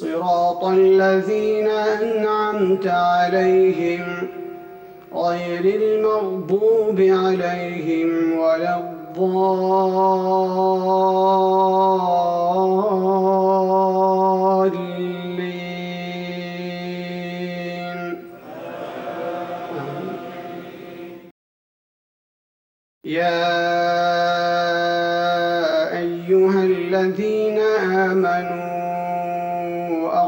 صراط الذين أنعمت عليهم غير المغضوب عليهم ولا الضالين. يا أيها الذين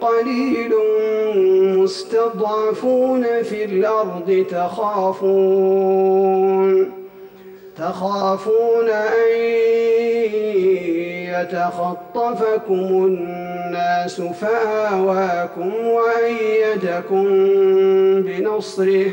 قليل مستضعفون في الأرض تخافون تخافون أن يتخطفكم الناس فآواكم وأيدكم بنصره.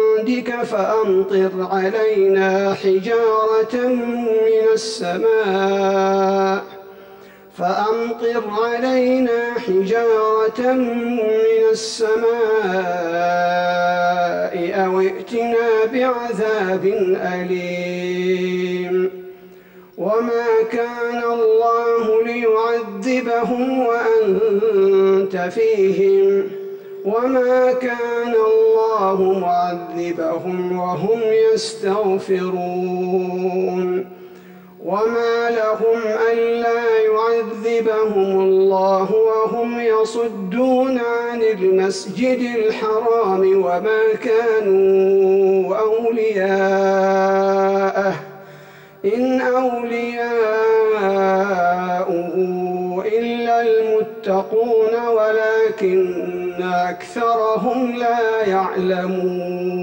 عندك فأمطر علينا حجارة من السماء. فأمطر علينا حجارة من السماء أو ائتنا بعذاب أليم. وما كان الله ليعذبهم وأنت فيهم. وما كان الله معذبهم وهم يستغفرون وما لهم ألا يعذبهم الله وهم يصدون عن المسجد الحرام وما كانوا أولياءه إن أولياؤه إلا المتقون أكثرهم لا يعلمون.